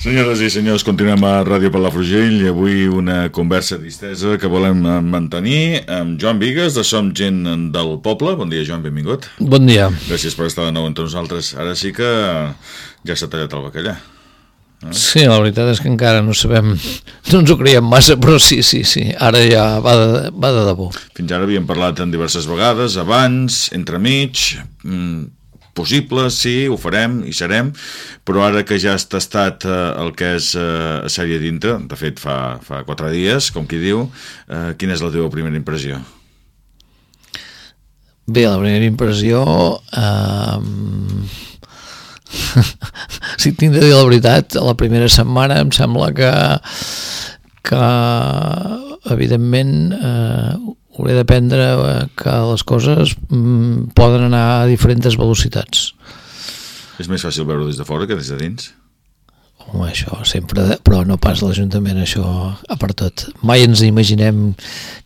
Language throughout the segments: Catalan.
Senyores i senyors, continuem a Ràdio Palafrugell i avui una conversa distesa que volem mantenir amb Joan Vigues de Som Gent del Poble. Bon dia, Joan, benvingut. Bon dia. Gràcies per estar de nou entre nosaltres. Ara sí que ja s'ha tallat el bacallà. Eh? Sí, la veritat és que encara no sabem, no ens ho creiem massa, però sí, sí, sí, ara ja va de, va de debò. Fins ara havíem parlat en diverses vegades, abans, entremig, mmm, possible, sí, ho farem i serem, però ara que ja has tastat eh, el que és eh, sèrie dintre, de fet fa, fa quatre dies, com qui diu, eh, quina és la teva primera impressió? Bé, la primera impressió... Eh, si tinc de dir la veritat, la primera setmana em sembla que, que evidentment eh, hauré d'aprendre eh, que les coses mm, poden anar a diferents velocitats. És més fàcil veure des de fora que des de dins? Home, això sempre, però no pas l'Ajuntament, això a per tot. Mai ens imaginem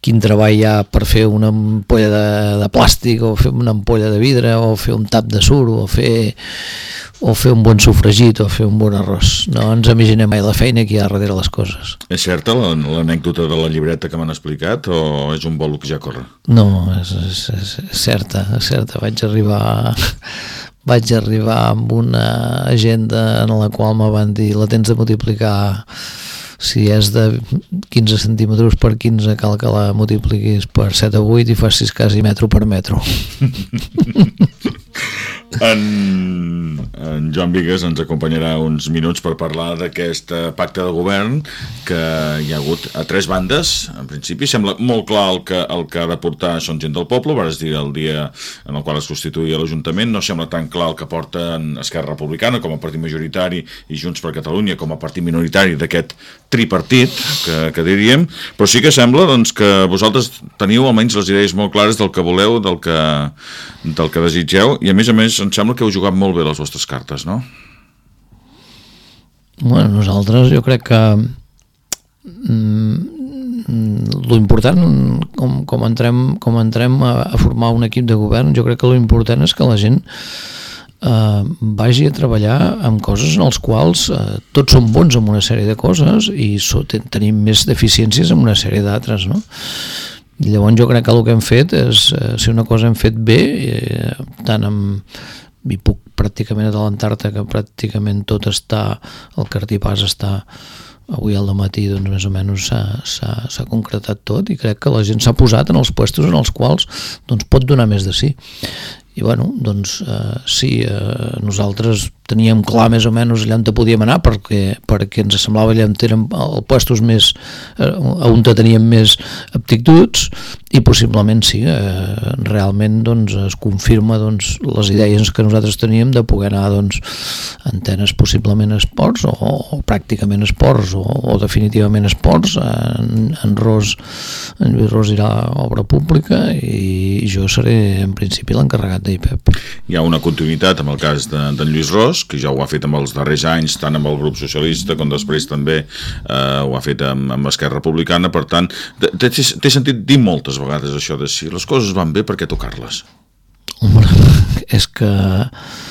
quin treball hi ha per fer una ampolla de, de plàstic o fer una ampolla de vidre o fer un tap de suro o fer o fer un bon sofregit o fer un bon arròs. No ens imaginem mai la feina que hi ha darrere les coses. És certa l'anècdota de la llibreta que m'han explicat o és un bolo que ja corre? No, és, és, és, és certa, és certa. Vaig arribar vaig arribar amb una agenda en la qual me van dir la tens de multiplicar si és de 15 centímetres per 15 cal que la multipliquis per 7 o 8 i facis quasi metro per metro En, en Joan Vigues ens acompanyarà uns minuts per parlar d'aquest eh, pacte de govern que hi ha hagut a tres bandes. En principi sembla molt clar el que, el que ha de portar Són Gent del Poble, vas dir el dia en el qual es constituïa l'Ajuntament, no sembla tan clar el que porta Esquerra Republicana com a partit majoritari i Junts per Catalunya com a partit minoritari d'aquest tripartit, que, que diríem, però sí que sembla doncs, que vosaltres teniu almenys les idees molt clares del que voleu, del que, del que desitgeu, i a més a més em sembla que heu jugat molt bé les vostres cartes, no? Bueno, nosaltres jo crec que mm, lo important com, com, entrem, com entrem a, a formar un equip de govern jo crec que lo important és que la gent eh, vagi a treballar amb coses en els quals eh, tots som bons en una sèrie de coses i so, ten, tenim més deficiències en una sèrie d'altres no? Llavors jo crec que el que hem fet és eh, si una cosa hem fet bé eh, tant amb i puc pràcticament adelantar-te que pràcticament tot està, el cartipàs està avui al matí doncs més o menys s'ha concretat tot i crec que la gent s'ha posat en els puestos en els quals doncs, pot donar més de sí i bueno, doncs eh, sí, eh, nosaltres teníem clar més o menys allà on podíem anar perquè, perquè ens semblava allà on érem els puestos més eh, on teníem més aptituds i possiblement sí, eh, realment doncs, es confirma doncs, les idees que nosaltres teníem de poder anar doncs, antenes possiblement esports o, o pràcticament esports o, o definitivament esports en, en Ros en Lluís Ros irà a obra pública i jo seré en principi l'encarregat d'IPEP. Hi ha una continuïtat amb el cas d'en de, Lluís Ros que ja ho ha fet amb els darrers anys, tant amb el grup socialista com després també eh, ho ha fet amb, amb Esquerra Republicana, per tant, t'he sentit dir moltes això de si les coses van bé, per què tocar-les? és que...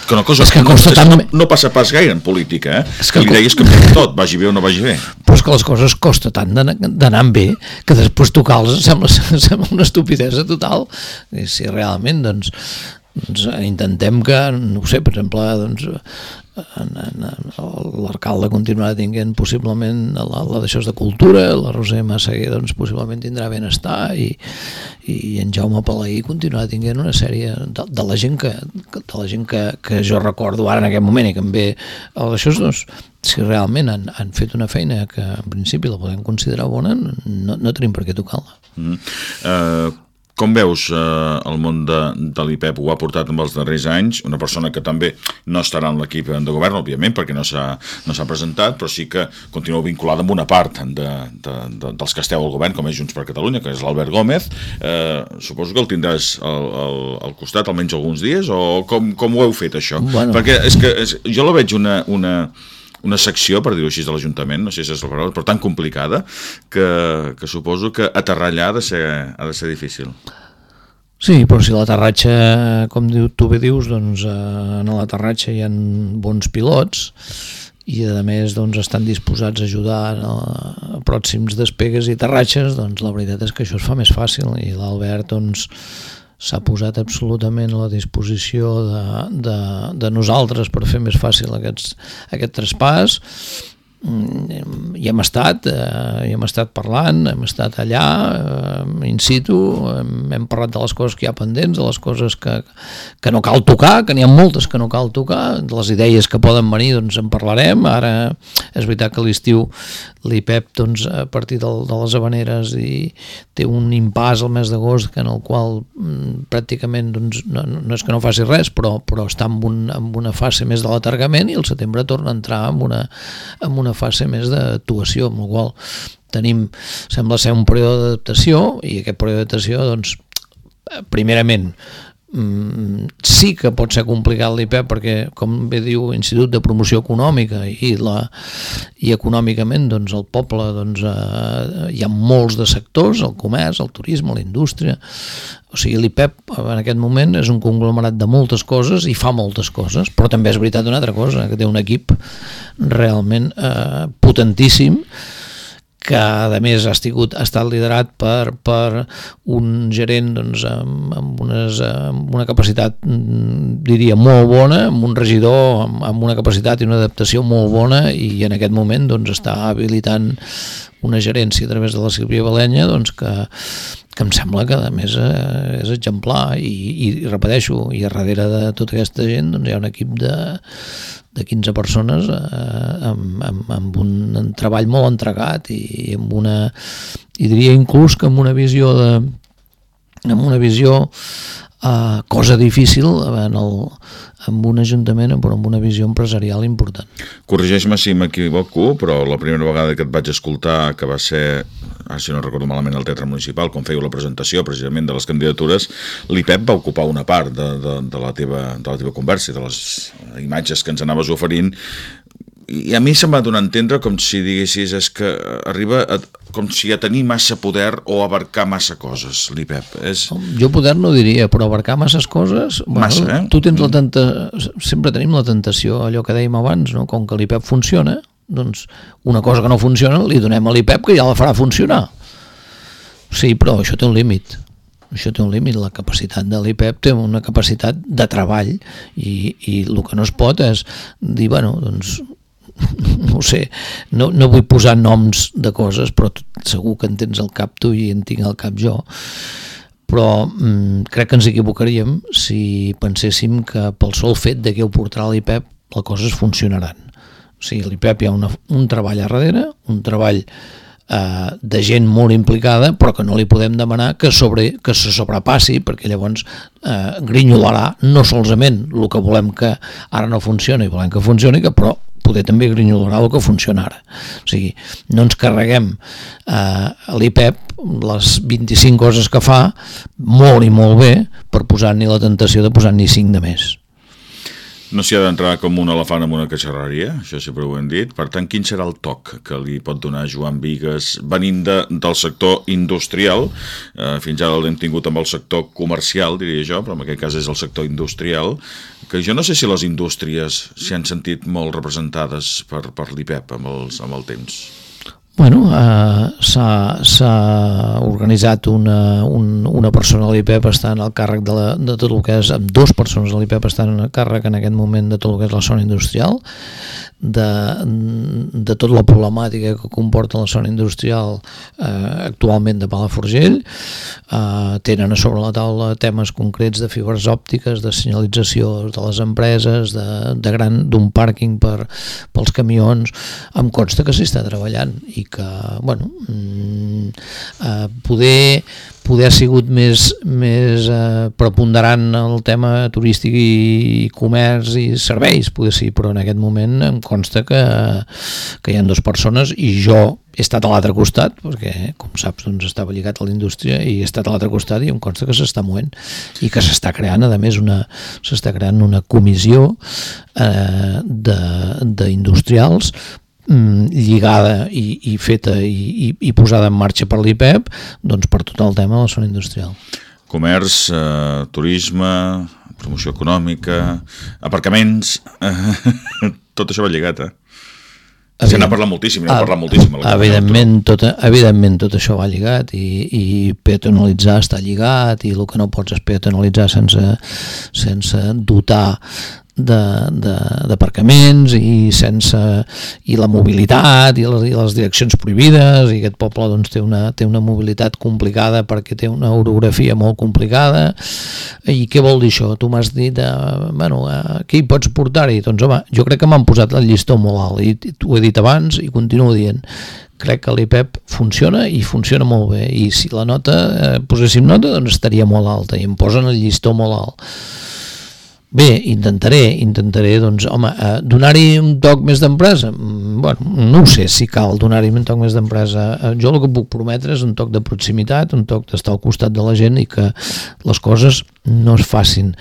Que una cosa és que no, costa tant... no, no passa pas gaire en política, eh? És que, que li deies que tot, vagi bé o no vagi bé. Però és que les coses costa tant d'anar bé que després tocar-les sembla, sembla una estupidesa total. I si realment, doncs, doncs intentem que, no sé, per exemple, doncs, l'alcalde continuarà tinguent possiblement la, la d'això de cultura, la Roser Massaguer doncs, possiblement tindrà benestar i, i en Jaume Palaí continuarà tinguent una sèrie de, de la gent, que, de la gent que, que jo recordo ara en aquest moment i que em ve d'això doncs, si realment han, han fet una feina que en principi la podem considerar bona no, no tenim per què tocar-la mm. uh, com veus eh, el món de, de l'IPEP ho ha portat en els darrers anys? Una persona que també no estarà en l'equip de govern, òbviament, perquè no s'ha no presentat, però sí que continua vinculada amb una part de, de, de, dels que esteu al govern, com és Junts per Catalunya, que és l'Albert Gómez. Eh, suposo que el tindràs al, al, al costat almenys alguns dies, o com, com ho heu fet, això? Bueno. Perquè és que és, jo la veig una, una, una secció, per dir-ho així, de l'Ajuntament, no sé si és la paraula, però tan complicada que, que suposo que aterrar allà ha de ser, ha de ser difícil. Sí, però si l'aterratge, com tu bé dius, doncs eh, en l'aterratge hi ha bons pilots i a més doncs, estan disposats a ajudar a pròxims despegues i aterratges, doncs la veritat és que això es fa més fàcil i l'Albert doncs, s'ha posat absolutament a la disposició de, de, de nosaltres per fer més fàcil aquests, aquest traspàs hi hem estat, eh, hi hem estat parlant, hem estat allà, eh, in situ, hem, parlat de les coses que hi ha pendents, de les coses que, que no cal tocar, que n'hi ha moltes que no cal tocar, de les idees que poden venir doncs en parlarem, ara és veritat que l'estiu l'IPEP doncs, a partir del, de les habaneres i té un impàs al mes d'agost en el qual mm, pràcticament doncs, no, no és que no faci res, però, però està en, un, en una fase més de l'atargament i el setembre torna a entrar en una, en una fase més d'actuació, amb la qual tenim, sembla ser un període d'adaptació i aquest període d'adaptació, doncs, primerament, mm, sí que pot ser complicat l'IPEP perquè, com bé diu Institut de Promoció Econòmica i, la, i econòmicament doncs, el poble doncs, eh, hi ha molts de sectors, el comerç, el turisme, la indústria, o sigui, l'IPEP en aquest moment és un conglomerat de moltes coses i fa moltes coses, però també és veritat una altra cosa, que té un equip realment eh, potentíssim, que a més ha, estigut, ha estat liderat per, per un gerent doncs, amb, amb, unes, amb una capacitat mm, diria molt bona, amb un regidor amb, amb una capacitat i una adaptació molt bona i en aquest moment doncs, està habilitant una gerència a través de la Sílvia Balenya doncs, que, que em sembla que a més eh, és exemplar. I, i, repeteixo, i a darrere de tota aquesta gent doncs, hi ha un equip de, de 15 persones eh, amb, amb, amb un treball molt entregat i amb una i diria inclús que amb una visió de amb una visió eh, cosa difícil en el, amb un ajuntament però amb una visió empresarial important. Corregeix-me si m'equivoco, però la primera vegada que et vaig escoltar, que va ser, ara si no recordo malament, el Teatre Municipal, quan fèieu la presentació precisament de les candidatures, l'IPEP va ocupar una part de, de, de, la teva, de la teva conversa, de les imatges que ens anaves oferint, i a mi se'm va donar a entendre com si diguessis és que arriba a, com si a tenir massa poder o abarcar massa coses, l'IPEP. És... Jo poder no diria, però abarcar masses coses... Massa, bueno, eh? Tu tens la tenta... Sempre tenim la tentació, allò que dèiem abans, no? com que l'IPEP funciona, doncs una cosa que no funciona li donem a l'IPEP que ja la farà funcionar. Sí, però això té un límit això té un límit, la capacitat de l'IPEP té una capacitat de treball i, i el que no es pot és dir, bueno, doncs no sé, no, no vull posar noms de coses, però segur que en tens al cap tu i en tinc al cap jo, però mm, crec que ens equivocaríem si penséssim que pel sol fet de que ho portarà l'IPEP les coses funcionaran. O sigui, l'IPEP hi ha una, un treball a darrere, un treball eh, de gent molt implicada, però que no li podem demanar que, sobre, que se sobrepassi, perquè llavors eh, grinyolarà no solament el que volem que ara no funcioni, volem que funcioni, que però poder també grinyolar el que funciona ara. O sigui, no ens carreguem eh, l'IPEP les 25 coses que fa molt i molt bé per posar-ni la tentació de posar-ni 5 de més. No s'hi ha d'entrar com un elefant en una catxarreria, això sempre ho hem dit. Per tant, quin serà el toc que li pot donar Joan Vigues venint de, del sector industrial? Eh, fins ara l'hem tingut amb el sector comercial, diria jo, però en aquest cas és el sector industrial, que jo no sé si les indústries s'hi han sentit molt representades per, per l'IPEP amb, els, amb el temps. Bueno, eh, s'ha organitzat una, un, una persona a l'IPEP estant al càrrec de, la, de tot el que és, amb dues persones a l'IPEP estan al càrrec en aquest moment de tot el que és la zona industrial, de, de tota la problemàtica que comporta la zona industrial eh, actualment de Palafrugell. Eh, tenen a sobre la taula temes concrets de fibres òptiques, de senyalització de les empreses, d'un pàrquing per, pels camions. Em consta que s'hi està treballant i que, bueno, mm, eh, poder poder ha sigut més, més eh, preponderant el tema turístic i, i comerç i serveis, poder sí, però en aquest moment em consta que, que hi ha dues persones i jo he estat a l'altre costat, perquè com saps doncs estava lligat a la indústria i he estat a l'altre costat i em consta que s'està movent i que s'està creant a més una s'està creant una comissió eh, d'industrials lligada i, i feta i, i, i posada en marxa per l'IPEP doncs per tot el tema de la zona industrial. Comerç, eh, turisme, promoció econòmica, aparcaments, eh, tot això va lligat, eh? Se n'ha parlat moltíssim, n'ha parlat moltíssim. Evidentment tot, evidentment tot això va lligat i, i peatonalitzar està lligat i el que no pots és peatonalitzar sense, sense dotar d'aparcaments i sense i la mobilitat i les, i les direccions prohibides i aquest poble doncs, té, una, té una mobilitat complicada perquè té una orografia molt complicada i què vol dir això? Tu m'has dit eh, bueno, eh, què hi pots portar-hi? Doncs home, jo crec que m'han posat el llistó molt alt i t'ho he dit abans i continuo dient crec que l'IPEP funciona i funciona molt bé i si la nota, eh, poséssim nota doncs estaria molt alta i em posen el llistó molt alt Bé, intentaré, intentaré, doncs, home, eh, donar-hi un toc més d'empresa? Mm, bueno, no ho sé si cal donar-hi un toc més d'empresa. Eh, jo el que puc prometre és un toc de proximitat, un toc d'estar al costat de la gent i que les coses no es facin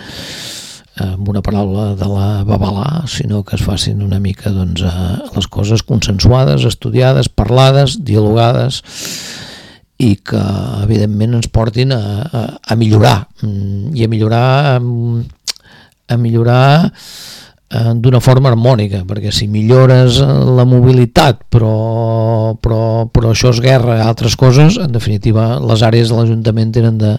eh, amb una paraula de la babalà, sinó que es facin una mica doncs, eh, les coses consensuades, estudiades, parlades, dialogades i que evidentment ens portin a, a, a millorar mm, i a millorar a millorar eh, d'una forma harmònica, perquè si millores la mobilitat però, però, però això és guerra a altres coses, en definitiva les àrees de l'Ajuntament tenen, de,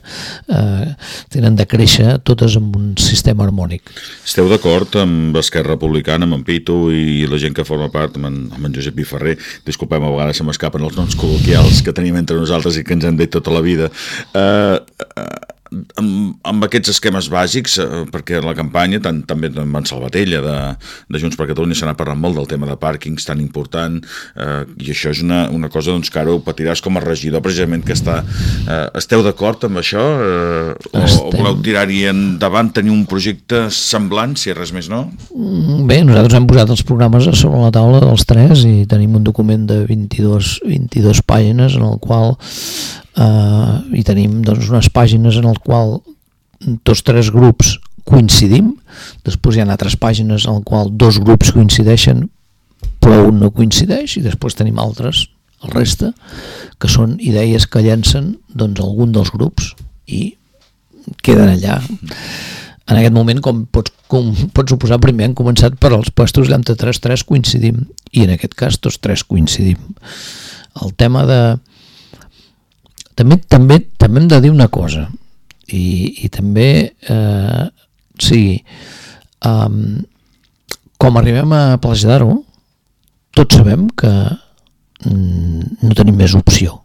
eh, tenen de créixer totes amb un sistema harmònic. Esteu d'acord amb Esquerra Republicana, amb en Pitu i la gent que forma part, amb en, amb en Josep Piferrer, disculpem, a vegades se m'escapen els noms col·loquials que tenim entre nosaltres i que ens han dit tota la vida, eh, eh amb, amb aquests esquemes bàsics, eh, perquè la campanya, tant, també amb en Salvatella de, de Junts per Catalunya s'ha parlat molt del tema de pàrquings tan important, eh, i això és una, una cosa doncs, que ara ho patiràs com a regidor, precisament que està... Eh, esteu d'acord amb això? Eh, o, o voleu tirar-hi endavant, tenir un projecte semblant, si res més no? Mm, bé, nosaltres hem posat els programes sobre la taula dels tres i tenim un document de 22, 22 pàgines en el qual eh, i tenim doncs, unes pàgines en el qual tots tres grups coincidim, després hi ha altres pàgines en el qual dos grups coincideixen però un no coincideix i després tenim altres, el reste, que són idees que llencen doncs, algun dels grups i queden allà. En aquest moment, com pots, com pots suposar, primer han començat per als puestos i entre tres, tres coincidim i en aquest cas tots tres coincidim. El tema de, també, també, també hem de dir una cosa, i, i també, eh, sí, um, com arribem a Plaça d'Aro, tots sabem que mm, no tenim més opció.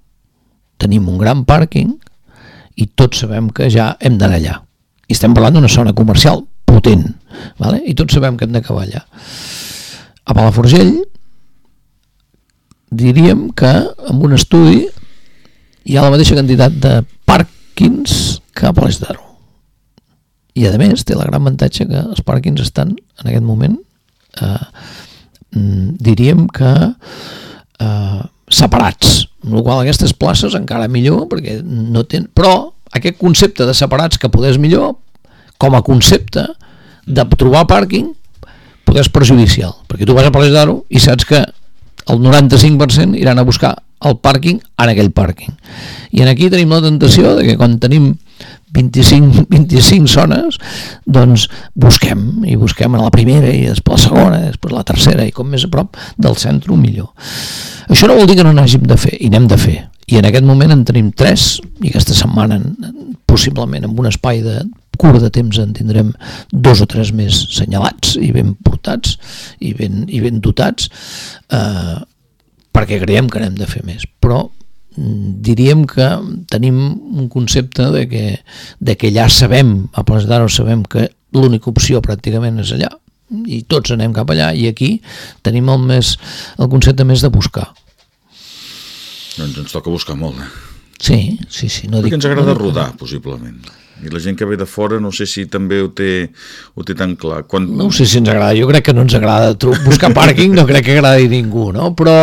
Tenim un gran pàrquing i tots sabem que ja hem d'anar allà. I estem parlant d'una zona comercial potent, vale? i tots sabem que hem d'acabar allà. A Palaforgell diríem que amb un estudi hi ha la mateixa quantitat de pàrquings que a Palès d'Aro. I a més té la gran avantatge que els pàrquings estan en aquest moment eh, mm, diríem que eh, separats, amb la qual aquestes places encara millor perquè no ten... però aquest concepte de separats que podés millor com a concepte de trobar pàrquing poder és perjudicial, perquè tu vas a Palès d'Aro i saps que el 95% iran a buscar el pàrquing en aquell pàrquing. I en aquí tenim la tentació de que quan tenim 25, 25 zones, doncs busquem, i busquem a la primera i després la segona, i després la tercera, i com més a prop del centre millor. Això no vol dir que no n'hàgim de fer, i n'hem de fer. I en aquest moment en tenim tres, i aquesta setmana possiblement amb un espai de curt de temps en tindrem dos o tres més senyalats i ben portats i ben, i ben dotats eh, perquè creiem que n'hem de fer més, però mm, diríem que tenim un concepte de que, de que ja sabem, a Plas d'Aro sabem que l'única opció pràcticament és allà, i tots anem cap allà, i aquí tenim el, més, el concepte més de buscar. Doncs ens toca buscar molt, eh? Sí, sí, sí. No Perquè dic, ens agrada no rodar, possiblement. I la gent que ve de fora no sé si també ho té, ho té tan clar. Quan... No sé si ens agrada, jo crec que no ens agrada buscar pàrquing, no crec que agradi ningú, no? Però,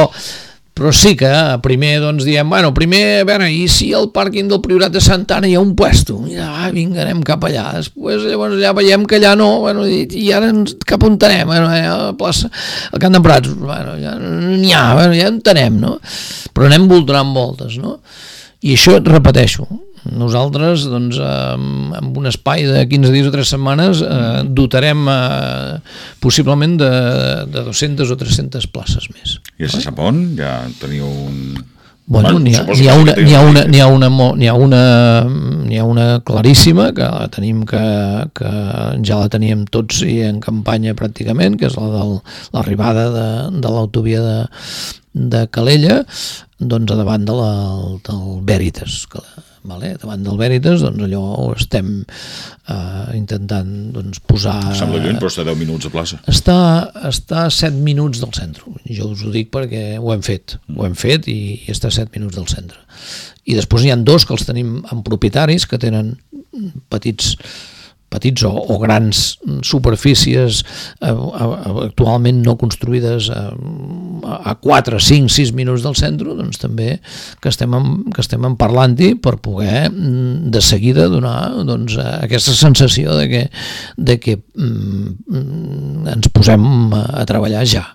però sí que primer doncs diem, bueno, primer, a veure, i si al pàrquing del Priorat de Santana hi ha un puesto? Mira, va, vinga, anem cap allà. Després llavors ja veiem que allà no, bueno, i, i ara ens, cap on anem? Bueno, eh, a la plaça, al Camp de Prats, bueno, ja n'hi ha, bueno, ja en tenem, no? Però anem donant voltes, no? I això, repeteixo, nosaltres, doncs, amb, amb un espai de 15 dies o 3 setmanes, eh, dotarem eh, possiblement de, de 200 o 300 places més. I a se sap on? Ja teniu un... Bueno, n'hi ha, n'hi ha, una, ha, una, ha, una, ha, una, ha una claríssima que la tenim que, que ja la teníem tots i en campanya pràcticament, que és la de l'arribada de, de l'autovia de, de Calella doncs a davant de la, del Veritas que la, vale? davant del Veritas, doncs allò estem eh, intentant doncs, posar... Sembla lluny, però està a 10 minuts a plaça. Està, està a 7 minuts del centre. Jo us ho dic perquè ho hem fet, mm. ho hem fet i, i està a 7 minuts del centre. I després hi han dos que els tenim amb propietaris que tenen petits petits o, o grans superfícies eh, actualment no construïdes a, a 4, 5, 6 minuts del centre, doncs també que estem en, que estem en parlant-hi per poder mm, de seguida donar doncs, aquesta sensació de que, de que mm, ens posem a, a treballar ja.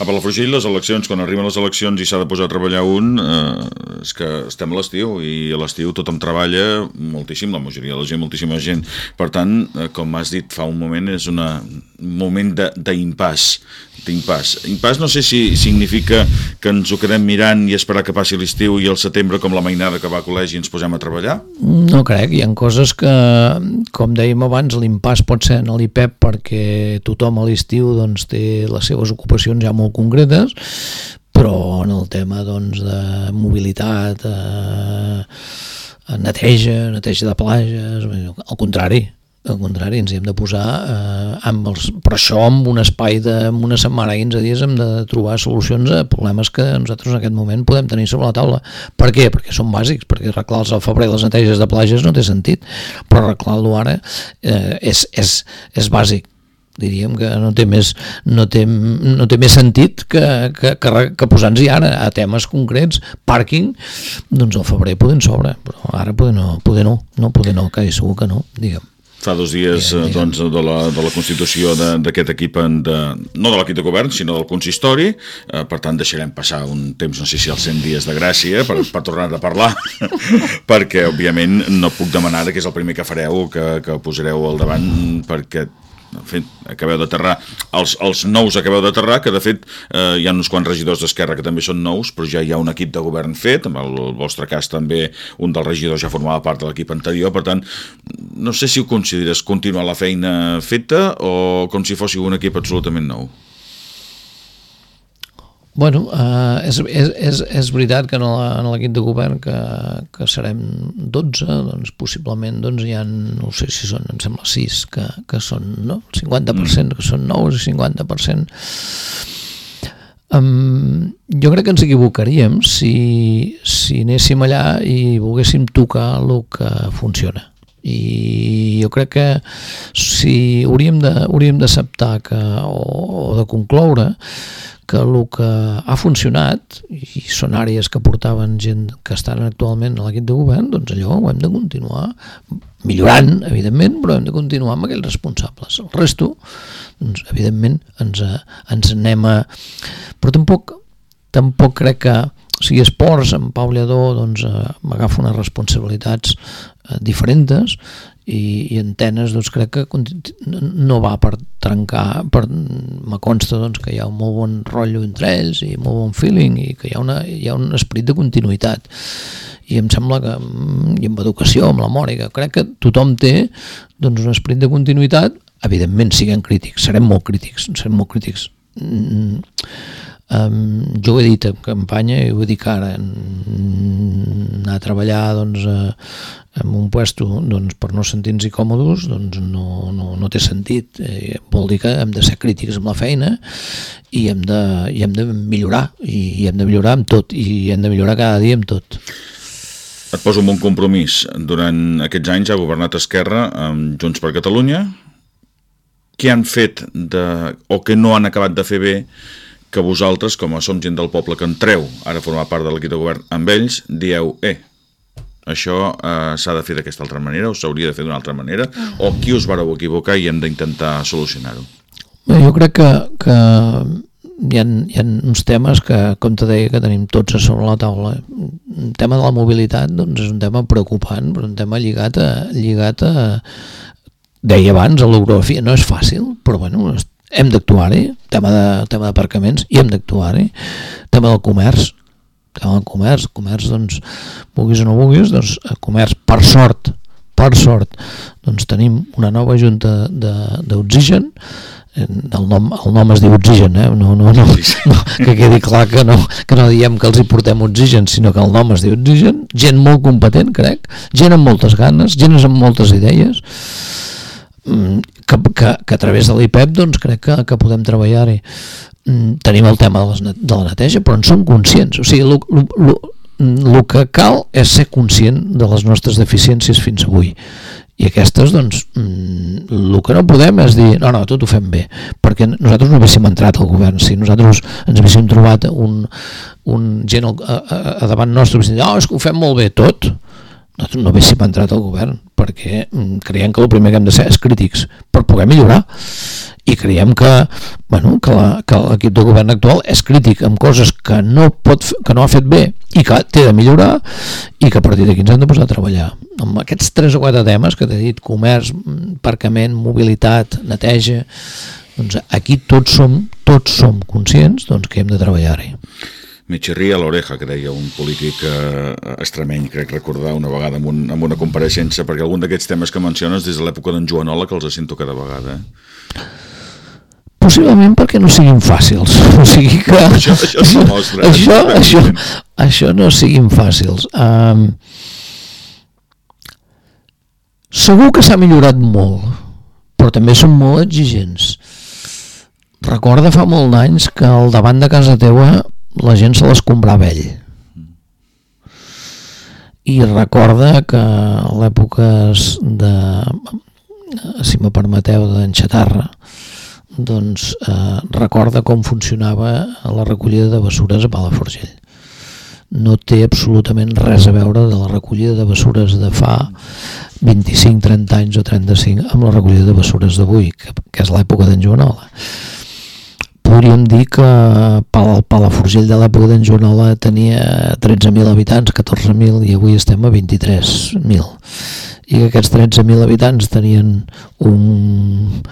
A Palafrugell, les eleccions, quan arriben les eleccions i s'ha de posar a treballar un, eh, és que estem a l'estiu i a l'estiu tothom treballa moltíssim, la majoria de la gent, moltíssima gent. Per tant, eh, com has dit fa un moment, és un moment d'impàs. D'impàs. Impàs no sé si significa que ens ho quedem mirant i esperar que passi l'estiu i el setembre, com la mainada que va a col·legi, ens posem a treballar? No crec, hi ha coses que, com dèiem abans, l'impàs pot ser en l'IPEP perquè tothom a l'estiu doncs, té les seves ocupacions ja molt concretes, però en el tema doncs, de mobilitat, eh, neteja, neteja de plages, al contrari, al contrari, ens hi hem de posar eh, amb els, per això amb un espai de amb una setmana i 15 dies hem de trobar solucions a problemes que nosaltres en aquest moment podem tenir sobre la taula. Per què? Perquè són bàsics, perquè arreglar-los al febrer les neteges de plages no té sentit, però arreglar-lo ara eh, és, és, és bàsic diríem que no té més, no té, no té més sentit que, que, que, que posar-nos-hi ara a temes concrets, pàrquing, doncs al febrer poden sobre, però ara poder no, poder no, no, poder no, que segur que no, diguem. Fa dos dies diguem, diguem. doncs, de, la, de la constitució d'aquest equip, de, no de l'equip de govern, sinó del consistori, eh, per tant deixarem passar un temps, no sé si els 100 dies de gràcia, per, per tornar a parlar, perquè òbviament no puc demanar que és el primer que fareu, que, que posareu al davant, perquè en fi, acabeu d'aterrar, els, els nous acabeu d'aterrar, que de fet eh, hi ha uns quants regidors d'Esquerra que també són nous, però ja hi ha un equip de govern fet, amb el, el vostre cas també un dels regidors ja formava part de l'equip anterior, per tant, no sé si ho consideres continuar la feina feta o com si fóssiu un equip absolutament nou. Bueno, uh, és, és, és, és veritat que en l'equip de govern que, que serem 12, doncs possiblement doncs, hi ha, no sé si són, em sembla 6, que, que són no? 50% mm. que són nous i 50% um, jo crec que ens equivocaríem si, si anéssim allà i volguéssim tocar el que funciona i jo crec que si hauríem d'acceptar o, o de concloure que el que ha funcionat, i són àrees que portaven gent que estan actualment a l'equip de govern, doncs allò ho hem de continuar millorant, evidentment, però hem de continuar amb aquells responsables. El resto, doncs, evidentment, ens, ens anem a... Però tampoc, tampoc crec que o sigui, esports, en Pau Lledó doncs, eh, m'agafa unes responsabilitats eh, diferents i, i antenes doncs crec que no va per trencar per, me consta doncs, que hi ha un molt bon rotllo entre ells i molt bon feeling i que hi ha, una, hi ha un esperit de continuïtat. I em sembla que i amb educació, amb la Mònica crec que tothom té doncs, un esperit de continuïtat. Evidentment siguem crítics, serem molt crítics serem molt crítics. Mm, Um, jo ho he dit en campanya i ho dic ara anar a treballar doncs, eh, en un puesto doncs, per no sentir-nos còmodes doncs no, no, no té sentit. Eh, vol dir que hem de ser crítics amb la feina i hem de, i hem de millorar i, i hem de millorar amb tot i hem de millorar cada dia amb tot. Et poso un bon compromís. Durant aquests anys ha governat Esquerra amb Junts per Catalunya. Què han fet de, o que no han acabat de fer bé que vosaltres, com a som gent del poble que entreu ara formar part de l'equip de govern amb ells, dieu, eh, això eh, s'ha de fer d'aquesta altra manera o s'hauria de fer d'una altra manera o qui us vareu equivocar i hem d'intentar solucionar-ho? Jo crec que, que hi, ha, hi ha uns temes que, com te deia, que tenim tots a sobre la taula. el tema de la mobilitat doncs, és un tema preocupant, però un tema lligat a, lligat a deia abans, a l'orografia no és fàcil, però bueno, hem d'actuar-hi, tema d'aparcaments, i hem d'actuar-hi, tema del comerç, tema del comerç, comerç, doncs, vulguis o no vulguis, doncs, comerç, per sort, per sort, doncs tenim una nova junta d'oxigen, el nom, el nom es diu oxigen, eh? no, no, no, no, que quedi clar que no, que no diem que els hi portem oxigen, sinó que el nom es diu oxigen, gent molt competent, crec, gent amb moltes ganes, gent amb moltes idees, que, que, que a través de l'IPEP doncs crec que, que podem treballar-hi. Mm, tenim el tema de, les, de la neteja, però en som conscients. O sigui, el que cal és ser conscient de les nostres deficiències fins avui i aquestes, doncs, el mm, que no podem és dir, no, no, tot ho fem bé, perquè nosaltres no haguéssim entrat al govern, si nosaltres ens haguéssim trobat un, un gent a, a, a davant nostre, i dir, oh, és que ho fem molt bé tot, nosaltres no haguéssim entrat al govern, perquè mm, creiem que el primer que hem de ser és crítics, per poder millorar, i creiem que, bueno, que l'equip de govern actual és crític amb coses que no, pot, que no ha fet bé i que té de millorar i que a partir d'aquí ens hem de posar a treballar amb aquests tres o quatre temes que t'he dit, comerç, parcament, mobilitat, neteja, doncs aquí tots som, tots som conscients doncs, que hem de treballar-hi. Me xerria l'oreja, que deia un polític eh, extremeny, crec recordar una vegada en, un, en una compareixença, perquè algun d'aquests temes que menciones des de l'època d'en Joanola que els sento cada vegada. Eh? Possiblement perquè no siguin fàcils. O sigui que... Això, això s'ho mostra. Això, això, això no siguin fàcils. Um, Segur que s'ha millorat molt, però també són molt exigents. Recorda fa molt d'anys que al davant de casa teua la gent se l'escombrava ell. I recorda que a l'èpoques de, si me permeteu, d'enxatarra, doncs eh, recorda com funcionava la recollida de bessures a Palaforgell no té absolutament res a veure de la recollida de bessures de fa 25, 30 anys o 35 amb la recollida de bessures d'avui, que, que és l'època d'en Joanola. Podríem dir que el Palaforgell de l'època d'en Joanola tenia 13.000 habitants, 14.000 i avui estem a 23.000 i que aquests 13.000 habitants tenien un,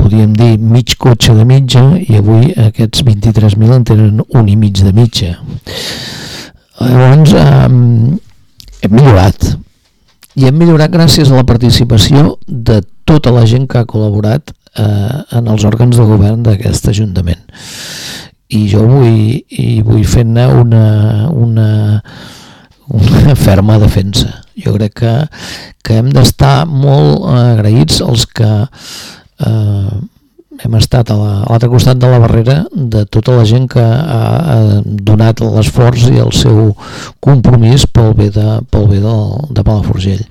podríem dir, mig cotxe de mitja i avui aquests 23.000 en tenen un i mig de mitja Llavors, eh, hem millorat. I hem millorat gràcies a la participació de tota la gent que ha col·laborat eh, en els òrgans de govern d'aquest Ajuntament. I jo vull, i vull fer-ne una, una, una ferma defensa. Jo crec que, que hem d'estar molt agraïts als que eh, hem estat a l'altre costat de la barrera de tota la gent que ha, ha donat l'esforç i el seu compromís pel bé de, pel bé del, de Palaforgell.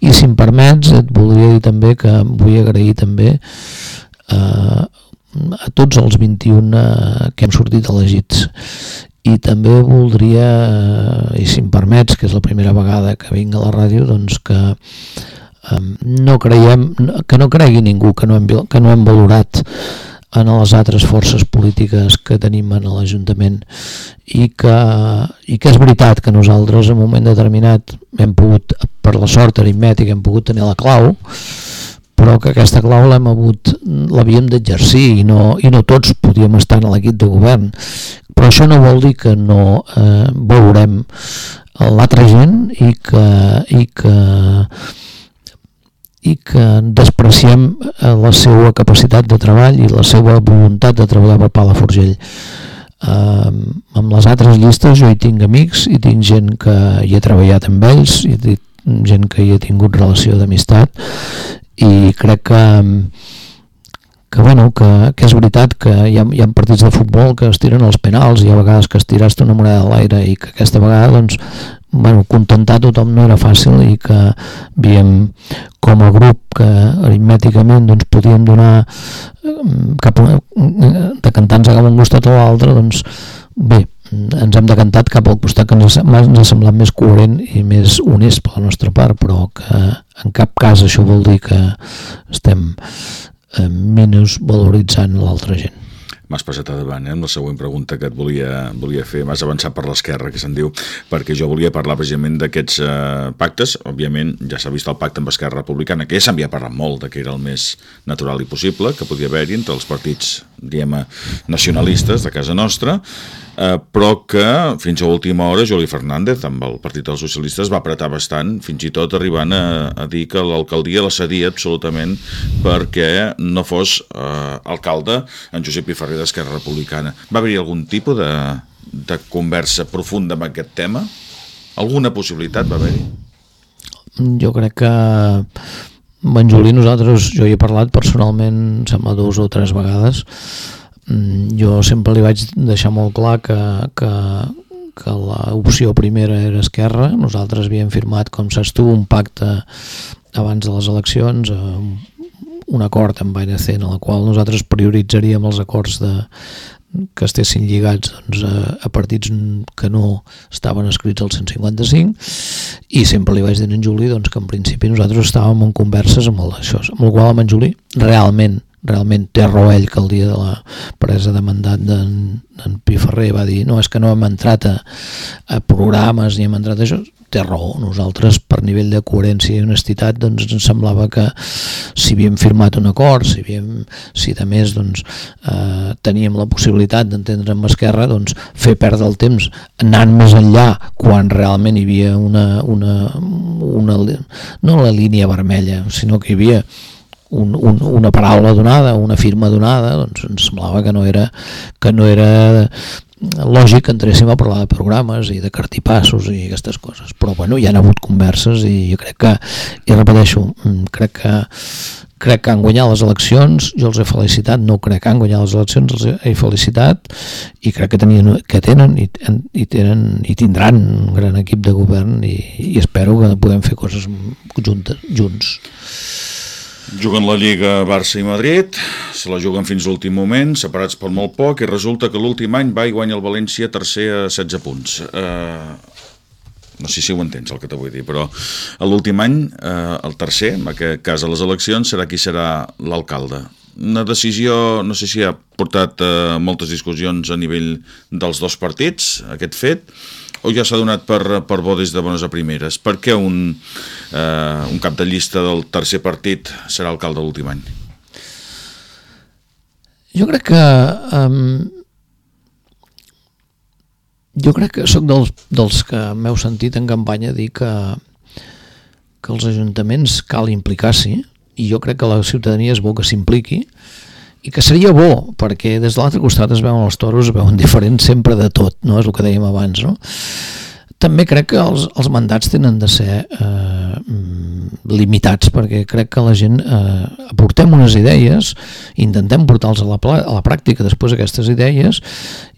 I si em permets, et voldria dir també que vull agrair també eh, a tots els 21 eh, que hem sortit elegits i també voldria, eh, i si em permets, que és la primera vegada que vinc a la ràdio, doncs que no creiem, que no cregui ningú que no hem, que no hem valorat en les altres forces polítiques que tenim en l'Ajuntament i que, i que és veritat que nosaltres en un moment determinat hem pogut, per la sort aritmètica, hem pogut tenir la clau però que aquesta clau l'hem hagut l'havíem d'exercir i, no, i no tots podíem estar en l'equip de govern. Però això no vol dir que no eh, valorem l'altra gent i que, i que i que despreciem eh, la seva capacitat de treball i la seva voluntat de treballar per Palaforgell. Uh, amb les altres llistes jo hi tinc amics i tinc gent que hi he treballat amb ells i gent que hi he tingut relació d'amistat i crec que que, bueno, que, que és veritat que hi ha, hi ha partits de futbol que es tiren els penals i a vegades que es tiraste una moneda a l'aire i que aquesta vegada doncs, bueno, contentar tothom no era fàcil i que havíem com a grup que aritmèticament doncs, podíem donar cap a, decantar-nos cap a un costat o l'altre doncs bé, ens hem decantat cap al costat que ens ha, ens ha semblat més coherent i més honest per la nostra part però que en cap cas això vol dir que estem eh, menys valoritzant l'altra gent m'has passat davant, eh, amb la següent pregunta que et volia, volia fer. M'has avançat per l'esquerra, que se'n diu, perquè jo volia parlar precisament d'aquests eh, pactes. Òbviament, ja s'ha vist el pacte amb Esquerra Republicana, que ja s'havia parlat molt de que era el més natural i possible, que podia haver-hi entre els partits, diem nacionalistes de casa nostra, eh, però que fins a última hora Juli Fernández amb el Partit dels Socialistes va apretar bastant, fins i tot arribant a, a dir que l'alcaldia la cedia absolutament perquè no fos eh, alcalde en Josep Piferrer d'Esquerra Republicana. Va haver-hi algun tipus de, de conversa profunda amb aquest tema? Alguna possibilitat va haver-hi? Jo crec que Juli nosaltres, jo hi he parlat personalment, sembla dues o tres vegades, mm, jo sempre li vaig deixar molt clar que, que, que l'opció primera era Esquerra, nosaltres havíem firmat com s'estuvo un pacte abans de les eleccions, eh, un acord amb ANC en el qual nosaltres prioritzaríem els acords de, que estessin lligats doncs, a, a partits que no estaven escrits al 155 i sempre li vaig dir a en Juli doncs, que en principi nosaltres estàvem en converses amb el, això, amb el qual amb en Juli realment realment té raó ell que el dia de la presa de mandat d'en Piferrer va dir no, és que no hem entrat a, a programes ni hem entrat a això, té raó, nosaltres per nivell de coherència i honestitat doncs ens semblava que si havíem firmat un acord, si, havíem, si de més doncs, eh, teníem la possibilitat d'entendre amb Esquerra, doncs fer perdre el temps anant més enllà quan realment hi havia una, una, una no la línia vermella, sinó que hi havia un, un, una paraula donada, una firma donada, doncs ens semblava que no era, que no era lògic que entréssim a parlar de programes i de cartipassos i aquestes coses però bueno, hi han hagut converses i jo crec que, i repeteixo mm, crec que crec que han guanyat les eleccions, jo els he felicitat, no crec que han guanyat les eleccions, els he felicitat i crec que, tenien, que tenen i, i, tenen, i tindran un gran equip de govern i, i espero que podem fer coses juntes, junts. Juguen la Lliga Barça i Madrid, se la juguen fins l'últim moment, separats per molt poc, i resulta que l'últim any va i guanya el València tercer a 16 punts. Uh, no sé si ho entens el que te vull dir, però l'últim any, uh, el tercer, en aquest cas a les eleccions, serà qui serà l'alcalde. Una decisió, no sé si ha portat uh, moltes discussions a nivell dels dos partits, aquest fet, o ja s'ha donat per, per bo des de bones a primeres? Per què un, eh, un cap de llista del tercer partit serà alcalde l'últim any? Jo crec que um, jo crec que sóc dels, dels que m'heu sentit en campanya dir que, que els ajuntaments cal implicar-s'hi i jo crec que la ciutadania és bo que s'impliqui i que seria bo, perquè des de l'altre costat es veuen els toros, es veuen diferents sempre de tot, no? és el que dèiem abans, no? També crec que els, els mandats tenen de ser eh, limitats, perquè crec que la gent eh, aportem unes idees, intentem portar-los a, la, a la pràctica després aquestes idees,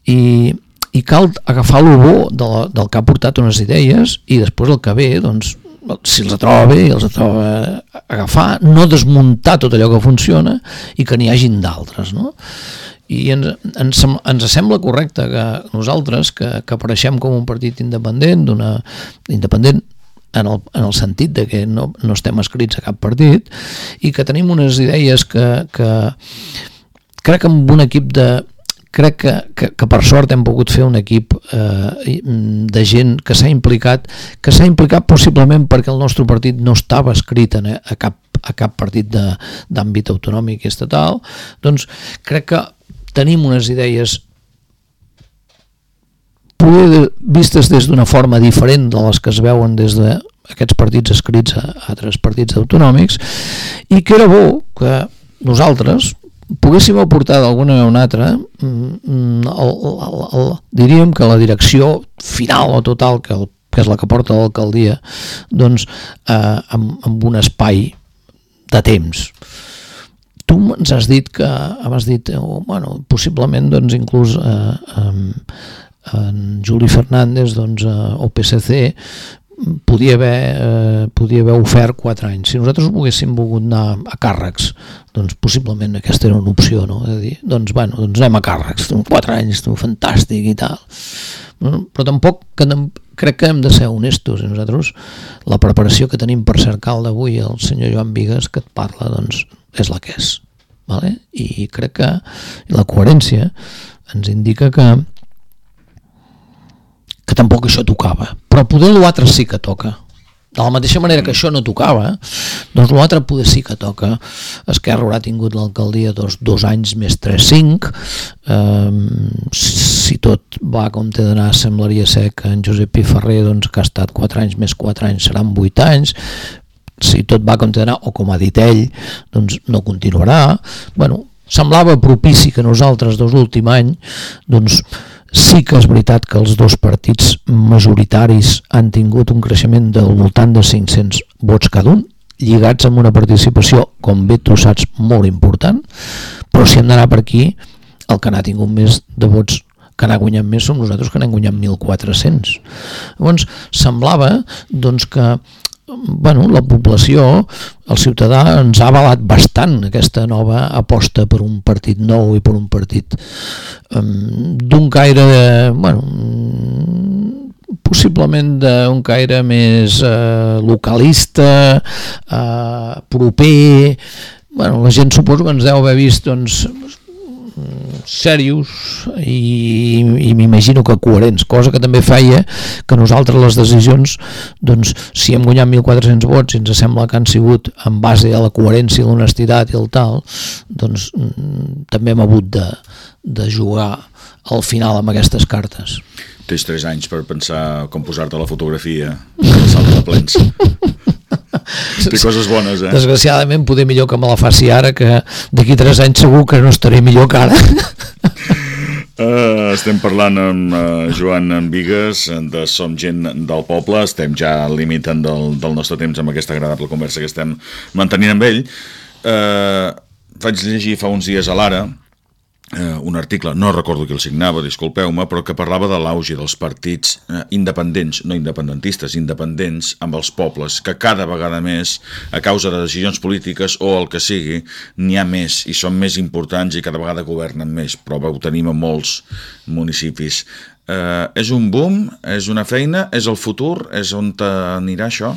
i, i cal agafar el bo de la, del que ha portat unes idees i després el que ve, doncs, si els troba bé, els troba agafar, no desmuntar tot allò que funciona i que n'hi hagin d'altres, no? I ens, ens, ens sembla correcte que nosaltres, que, que apareixem com un partit independent, d'una independent en el, en el sentit de que no, no estem escrits a cap partit i que tenim unes idees que, que crec que amb un equip de, crec que, que, que per sort hem pogut fer un equip eh, de gent que s'ha implicat, que s'ha implicat possiblement perquè el nostre partit no estava escrit en, a, cap, a cap partit d'àmbit autonòmic i estatal, doncs crec que tenim unes idees poder vistes des d'una forma diferent de les que es veuen des de aquests partits escrits a altres partits autonòmics i que era bo que nosaltres, poguéssim aportar d'alguna manera o una altra, mm, el, el, el, diríem que la direcció final o total, que, el, que és la que porta l'alcaldia, doncs eh, amb, amb un espai de temps. Tu ens has dit que, has dit, oh, bueno, possiblement doncs, inclús eh, eh, en Juli Fernández doncs, eh, o PSC podia haver, eh, podia haver ofert 4 anys. Si nosaltres poguéssim volgut anar a càrrecs, doncs possiblement aquesta era una opció, no? De dir, doncs, bueno, doncs anem a càrrecs, 4 anys, fantàstic i tal. Però tampoc que crec que hem de ser honestos. I nosaltres, la preparació que tenim per cercar el d'avui, el senyor Joan Vigues, que et parla, doncs, és la que és. vale? i crec que la coherència ens indica que que tampoc això tocava. Però poder l'altre sí que toca. De la mateixa manera que això no tocava doncs l'altre poder sí que toca. Esquerra haurà tingut l'alcaldia dos, dos anys més 3-5 eh, si tot va com té d'anar semblaria ser que en Josep Piferrer doncs, que ha estat 4 anys més 4 anys seran 8 anys. Si tot va com té d'anar o com ha dit ell doncs no continuarà. Bueno, semblava propici que nosaltres dos últim any doncs Sí que és veritat que els dos partits majoritaris han tingut un creixement del voltant de 500 vots cada un, lligats amb una participació, com bé tu saps, molt important, però si hem d'anar per aquí, el que n'ha tingut més de vots que n'ha guanyat més som nosaltres que n'hem guanyat 1.400. Llavors, semblava doncs, que bueno, la població, el ciutadà ens ha avalat bastant aquesta nova aposta per un partit nou i per un partit um, d'un caire de, bueno, possiblement d'un caire més uh, localista, uh, proper, bueno, la gent suposo que ens deu haver vist doncs, serios i, i m'imagino que coherents, cosa que també feia que nosaltres les decisions, doncs, si hem guanyat 1.400 vots i ens sembla que han sigut en base a la coherència, l'honestitat i el tal, doncs mm, també hem hagut de, de jugar al final amb aquestes cartes. Tens 3 anys per pensar com posar-te la fotografia de salt de plens. Té coses bones, eh? Desgraciadament, poder millor que me la faci ara, que d'aquí 3 anys segur que no estaré millor que ara. Uh, estem parlant amb uh, Joan Vigues de Som Gent del Poble, estem ja al límit del, del nostre temps amb aquesta agradable conversa que estem mantenint amb ell. Uh, vaig llegir fa uns dies a l'Ara eh, un article, no recordo qui el signava, disculpeu-me, però que parlava de l'auge dels partits eh, independents, no independentistes, independents amb els pobles, que cada vegada més, a causa de decisions polítiques o el que sigui, n'hi ha més i són més importants i cada vegada governen més, però ho tenim a molts municipis. Eh, és un boom? És una feina? És el futur? És on anirà això?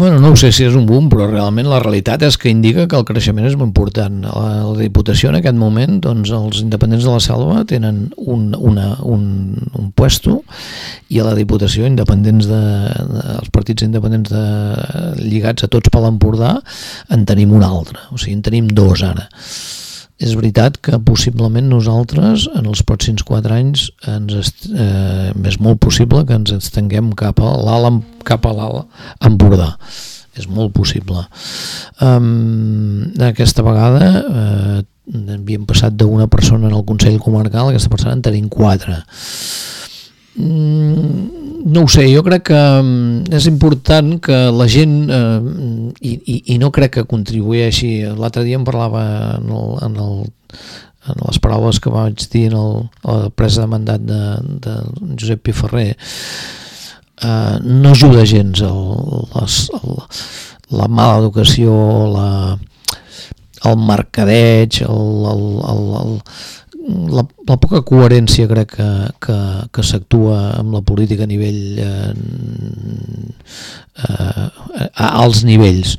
Bueno, no sé si és un boom, però realment la realitat és que indica que el creixement és molt important. La, la Diputació en aquest moment, doncs els independents de la selva tenen un, una, un, un puesto i a la Diputació, independents de, de, els partits independents de, lligats a tots per l'Empordà, en tenim un altre. O sigui, en tenim dos ara és veritat que possiblement nosaltres en els pròxims 4 anys ens eh, és molt possible que ens estenguem cap a l'ala cap a l'ala Empordà. És molt possible. Um, aquesta vegada eh, havíem passat d'una persona en el Consell Comarcal aquesta persona en tenim 4 mm, no ho sé, jo crec que mm, és important que la gent, eh, i, i, i no crec que contribueixi, l'altre dia em parlava en, el, en, el, en les paraules que vaig dir en el, la presa de mandat de, de Josep Piferrer, eh, no ajuda gens el, les, el, la mala educació, la, el mercadeig, el, el, el, el, la, la poca coherència crec que, que, que s'actua amb la política a nivell eh, eh, a alts nivells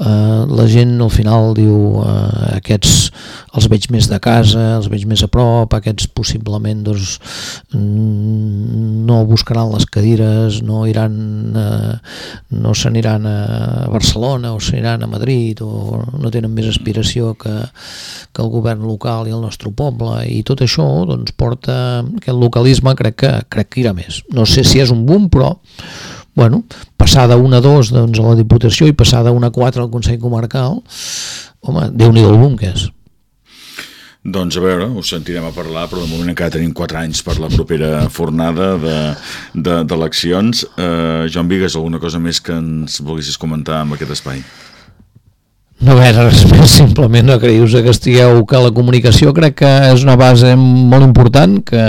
eh, la gent al final diu eh, aquests els veig més de casa, els veig més a prop, aquests possiblement doncs, no buscaran les cadires, no iran eh, no s'aniran a Barcelona o s'aniran a Madrid o no tenen més aspiració que, que el govern local i el nostre poble i tot això doncs, porta aquest localisme crec que, crec que irà més. No sé si és un boom, però bueno, passar 1 a 2 doncs, a la Diputació i passar 1 a 4 al Consell Comarcal, home, déu-n'hi del boom que és. Doncs a veure, us sentirem a parlar, però de moment encara tenim 4 anys per la propera fornada d'eleccions. De, de, eh, Joan Vigues, alguna cosa més que ens volguessis comentar amb aquest espai? No veure, res més, simplement agrair-vos que estigueu, que la comunicació crec que és una base molt important, que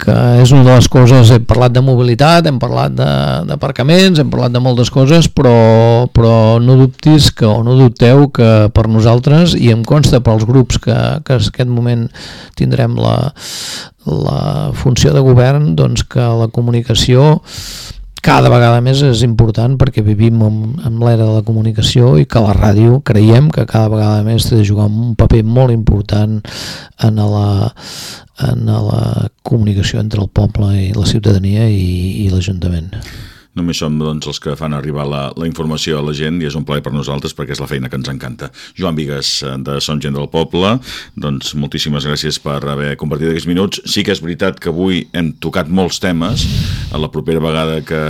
que és una de les coses, hem parlat de mobilitat, hem parlat d'aparcaments, hem parlat de moltes coses, però, però no dubtis que, o no dubteu que per nosaltres, i em consta pels grups que, que en aquest moment tindrem la, la funció de govern, doncs que la comunicació cada vegada més és important perquè vivim en, en l'era de la comunicació i que la ràdio creiem que cada vegada més té de jugar un paper molt important en la, en la comunicació entre el poble i la ciutadania i, i l'Ajuntament només som doncs, els que fan arribar la, la informació a la gent i és un plaer per nosaltres perquè és la feina que ens encanta. Joan Vigues, eh, de Som Gent del Poble, doncs moltíssimes gràcies per haver compartit aquests minuts. Sí que és veritat que avui hem tocat molts temes, a la propera vegada que,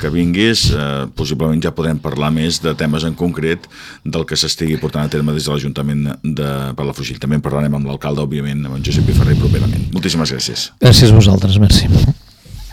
que vinguis eh, possiblement ja podrem parlar més de temes en concret del que s'estigui portant a terme des de l'Ajuntament de Palafrugell. També en parlarem amb l'alcalde, òbviament, amb en Josep Ferrer properament. Moltíssimes gràcies. Gràcies a vosaltres, merci.